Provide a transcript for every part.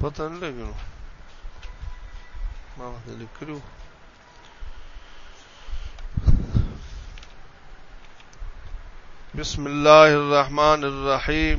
پته نه لګي نو ما ورته لیکلو بسم الله الرحمن الرحیم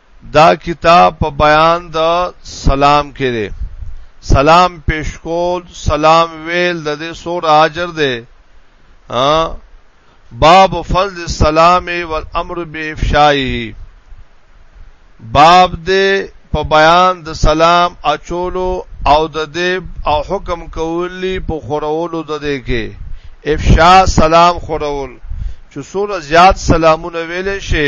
دا کتاب په بیان د سلام کې دی سلام پیش کول سلام ویل د دې سور اجر دی ها باب فضل السلام والامر بافشائه باب دې په بیان د سلام اچولو او د دې او حکم کولی په خورولو د دې کې افشاء سلام خورول چې سور زیات سلامونه ویل شي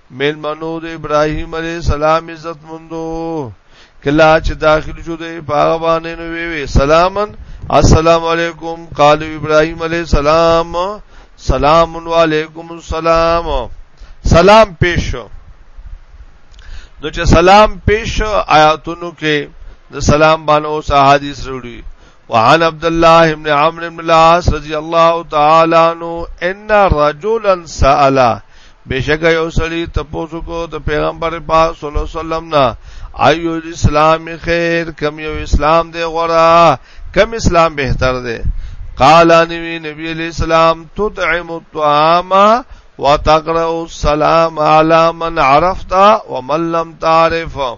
مېلمنو د ابراهيم عليه السلام عزت مندو کلا چې داخل شو د پاغه باندې نو وی وی سلامن السلام علیکم قال ابراهيم عليه السلام سلام علیکم السلام سلام پیش نو چې سلام پیش آیاتونو کې د سلام باندې اوس احادیث وروړي وعن عبد الله بن عمرو بن العاص رضی الله تعالی عنہ ان رجلا سأل بشک یو سړی تاسو کو د پیغمبر پاک صلی الله علیه وسلم نا ایو اسلام خیر کم یو اسلام دی غورا کم اسلام بهتر دی قال نبی نبی علیہ السلام تطعم الطعام وتقرأ السلام على من عرفت ومن لم تعرفه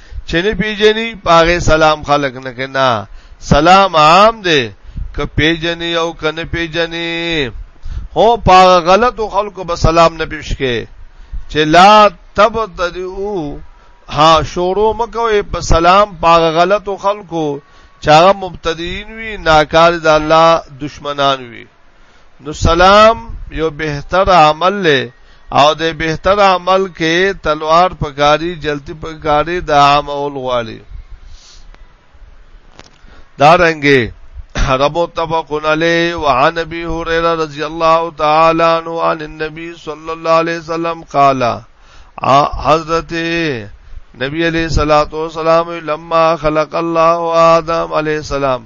چې نه پیژني پاغه سلام خلق نه کنا سلام عام دی ک پیژني او ک نه پیژني هو پاغه غلط خلق به سلام نه پیش کې چې لا تبتدئو ها شورو مکوې په سلام پاغه غلط خلقو چاغه مبتدیین وی ناکار د الله دشمنان وی نو سلام یو بهتر عمل له او د بهتر عمل کې تلوار پکاري جلتی پکاري د عام اول غواړي دارنګي رب متفقن علی وعن ابي هريره رضی الله تعالی عنه عن النبي صلى الله عليه وسلم قال حضرت نبی علیہ الصلات والسلام لما خلق الله آدم علیہ السلام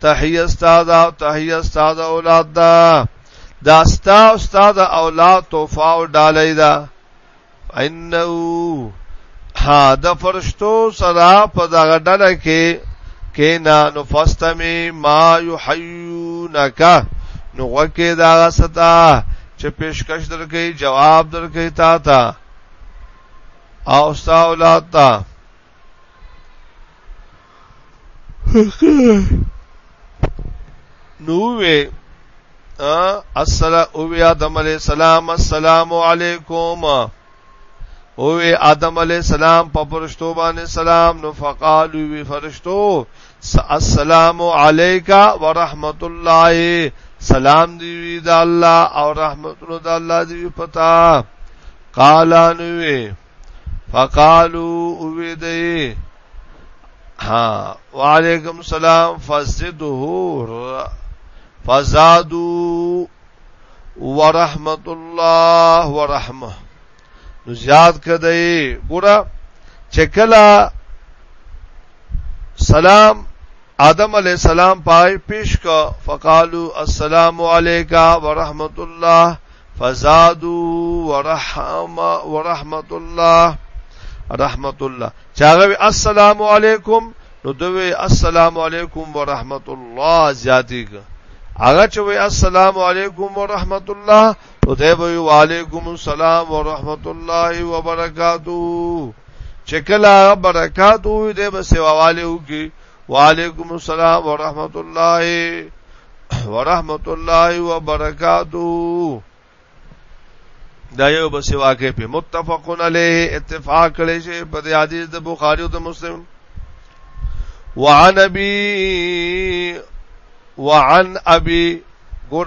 تحیه استاد او تحیه استاد اولاد دا دا ستا استاد اولاد توفا او ډالای دا انه ها د فرشتو سره په دغه ډله کې کینا نفستمی ما یحیونک نو وکي دا ستا چې پیشکش درکې جواب درکې تا تا او ستا اولاد تا نو وی السلام او وی آدم علی السلام السلام علیکم او وی آدم علی السلام په پرشتو باندې سلام نو فقالو وی فرشتو السلام علیکا ورحمت الله سلام دی وی د الله او رحمت الله د الله دی پتا قالانوی فقالو اوی دی ها وعلیکم السلام فزدهور فزادو ورحمت الله ورحمه نو زیاد کدی ګورا چکلا سلام آدم علیہ السلام پای پیش کا فقالو السلام علیکا ورحمت الله فزادو ورحم ورحمت الله رحمت الله چاغه السلام علیکم نو دوی السلام علیکم ورحمت الله زیاتی که هغه چې وی السلام علیکم ورحمت الله نو دی وی وعلیکم السلام ورحمت الله وبرکاتو چې کله برکات وي د بسواله وکي وعلیکم السلام ورحمت الله ورحمت الله وبرکاتو دا یو بس واقع په متفقن علیه اتفاق کړي شی په حدیث د بخاری او د مسلم وعن ابي وعن ابي ګور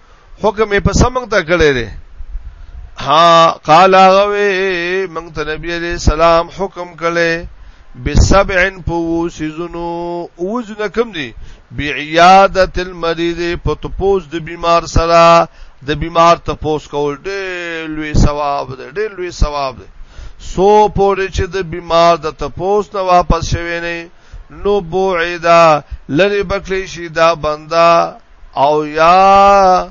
حکم یې په سمنګ ته کړی دی ها قال غوي مونږ ته نبی عليه السلام حکم کړي بسبع پو سيزونو وزن کم دي بعياده المريض په تپوس د بیمار سره د بیمار تپوس کول ډېر لوی ثواب دی ډېر لوی ثواب دی سو پورې چې د بیمار د تپوس نه واپس شوي نه نو بوعدا لری بکلی شي دا بندا او یا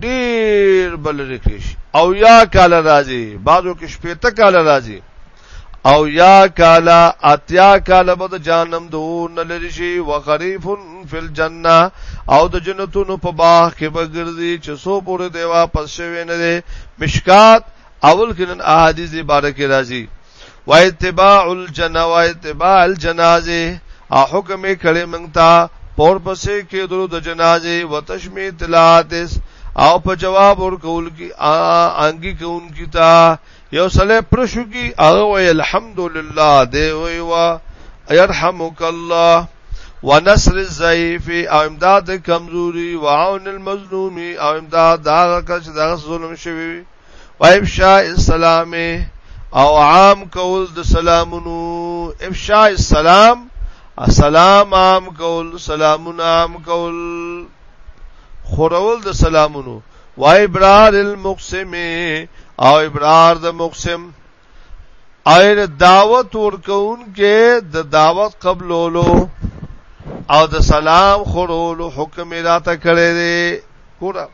ډیر بل لري شي او یا کال راځي بعضو کې شپې ته کال راځي او یا کال اتیا کال به د جانم دون لري شي وغریف فی الجنه او د جنتونو په باغ کې بغرزي چې سو پورې دی واپس شوی نه دی مشکات اول کې نن احادیث دی باره کې راځي و اتباع الجنا و اتباع الجنازه او حکم کړي مونږ ته پور پسې کې درو د جنازه و تشمی تلاتس او په جواب ور کول کی انګي کون کی تا یو سله پرشو کی هغه وی الحمدلله دی وی وا يرحمک الله ونصر الضعیف او امداد کمزوري وعون المظلوم او امداد دا کچ دا ظلم شوی و افشاء السلام او عام کول د سلامونو افشاء السلام السلام عام کول سلامونه عام کول خورول د سلامونو و ابرار المقسم او ابرار د مقسم او دعوت ورکون کې د دعوت قبلولو او د سلام خورولو حکم راته کړی دی ګوره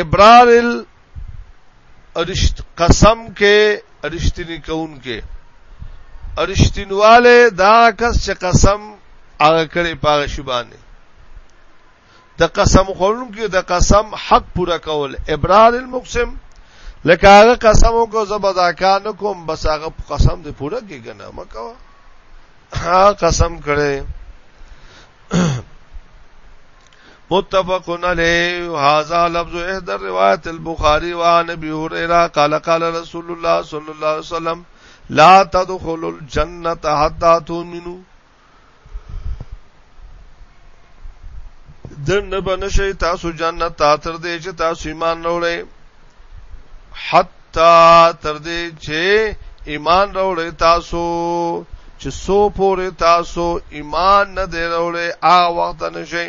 ابرار الرشت قسم کې رشتنی کون کې رشتنواله دا کس چې قسم هغه کړي پاغه شوبانه د قسم خورونکو د قسم حق پورا کول ابرار المقسم لکه هغه قسم وکړو زبدا کار نکوم بس هغه قسم دې پورا کې کنه مکو ها قسم کړي متفقن علی هذا لفظ احد روایت البخاری و عن ابي هريره قال قال رسول الله صلی الله علیه وسلم لا تدخلوا الجنه حتى تؤمنوا دن بنشي تاسو جنت ته تر دې چې تاسو ایمان راوړئ حتا تر دې چې ایمان راوړې تاسو چې سو پورې تاسو ایمان نه دی راوړې هغه وخت نشئ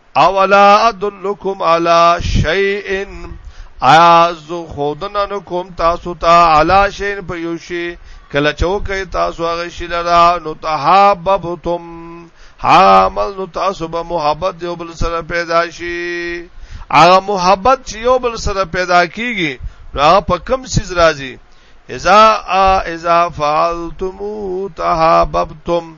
اولا ادلکم علی شیء از خودنا نکوم تاسو ته علی شیء په یوشي کله چوکې تاسو هغه شی لرا نو تحاببتم حامل نو تاسو به محبت یو بل سره پیدا شي هغه محبت چې یو بل سره پیدا کیږي را په کم سیز راځي اذا اذا فعلتم تحاببتم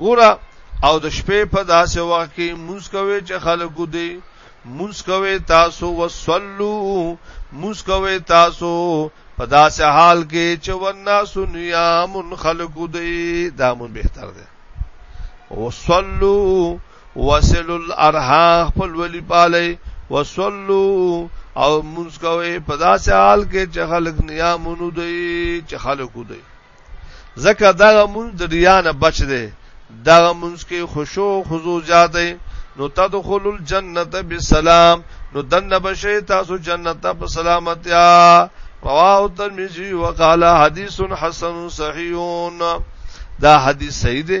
ګوره او د شپې په داسې وخت کې موږ کوي چې خلکو دې موږ کوي تاسو وصلو موږ کوي تاسو په داسې حال کې چې وناسو نیام خلکو دې دا مون بهتر ده وصلو وصل الارحام خپل ولی پاله وصلو او موږ کوي په داسې حال کې چې خلک نیامونو دې چې خلکو دې ځکه دغه مونږ د ریا نه بچ دی دغه مونږ کې خشوع خضوع زیات دی نو تدخل الجنه بالسلام نو دنه بشی تاسو جنت ته په سلامتیا رواه ترمذی وقال حدیث حسن صحیح دا حدیث صحیح دی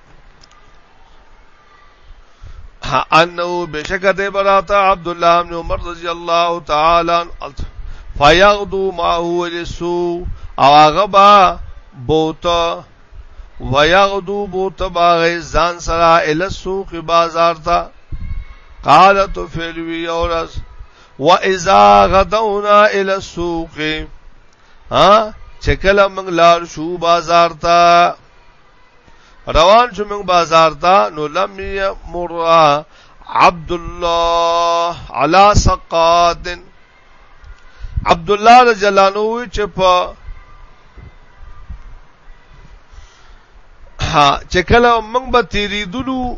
انه بشکه ده براته عبد الله بن عمر رضی الله تعالی عنہ فیغدو ما هو لسو او هغه با بوته ويغدو بوته باغ ځان سره ال سوق بازار تا قالت فلوی اورس واذا غدونا الى السوق ها چکل موږ لار شو بازار تا روان شو موږ بازار ته نو لم یمر عبد الله علی سقات عبد الله رضی الله عنه چې په چې کله موږ به تیریدلو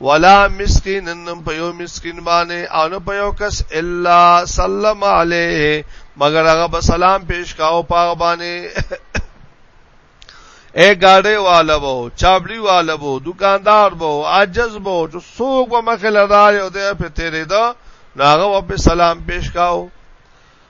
ولا مسکین نن په یو مسکین باندې او نه په یو کس الا سلم علیه مگر هغه به سلام پیش کاو پاغ باندې اے گاڑے والا بو چابلی والا بو دکاندار بو عجز بو جو سوق و مخل دار او دے پہ تیرے دا ناغا و پہ سلام پیش کاو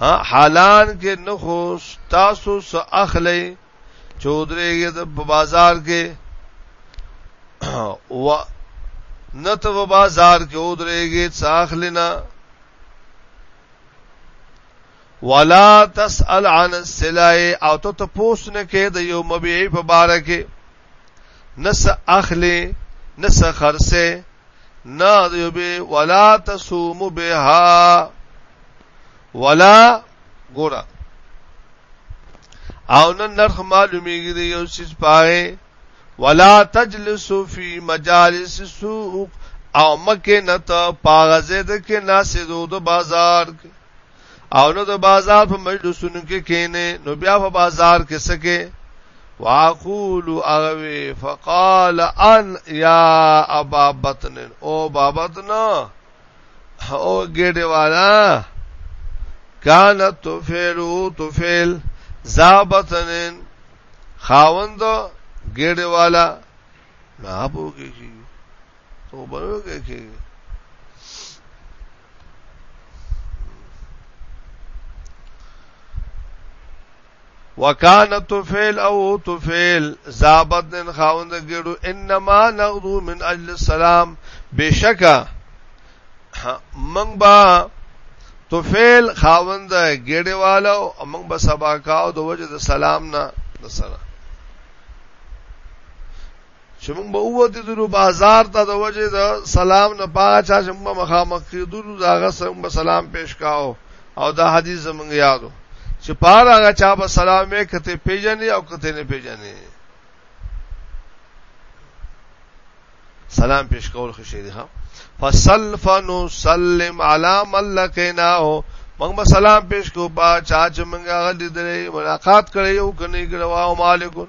ها حالان کې نو خو تاسو سره اخلي چودري په بازار کې و نته په بازار کې ودرېږي څاخلینا ولا تسأل عن السلای او ته تاسو نه کې د یو مبيع په باره کې نس اخلي نس خرسه نه یو به ولا تصوم بها ولا ګورا او نن نرخ معلومیږي دی یو څه پاره ولا تجلس فی مجالس السوق او مکه نت پاغزه د کې ناسې دو د بازار او نو د بازار په مجلسونو کې کینې نو بیا په بازار کې سکه واقول اغوي فقال ان یا ابا بطن او بابتن او ګډه والا کان توفیل او توفیل زابتن خاوند ګډه والا نه پوګی شي توبه وکړي وکانه طفیل او طفیل زابد نن خاوند ګړو انما نغدو من اجل السلام بشکا من با طفیل خاوند ګړې والو من با سبا کاو د وجه د سلام نه د سلام چې موږ به ووتې دلو بازار ته د وجه د سلام نه پاغه چا چې موږ مخامخ کېدلو دا هغه سره موږ سلام پیش کاو او دا حدیث زموږ یادو چې پار هغه چا به سلام یې کته پیژنې او کته نه پیژنې سلام پیش کول خوشې دي ها فصل فنو سلم علی من لقیناه موږ به سلام پیش کو با چا چې موږ غلي درې ملاقات کړې یو کني ګروا او مالکون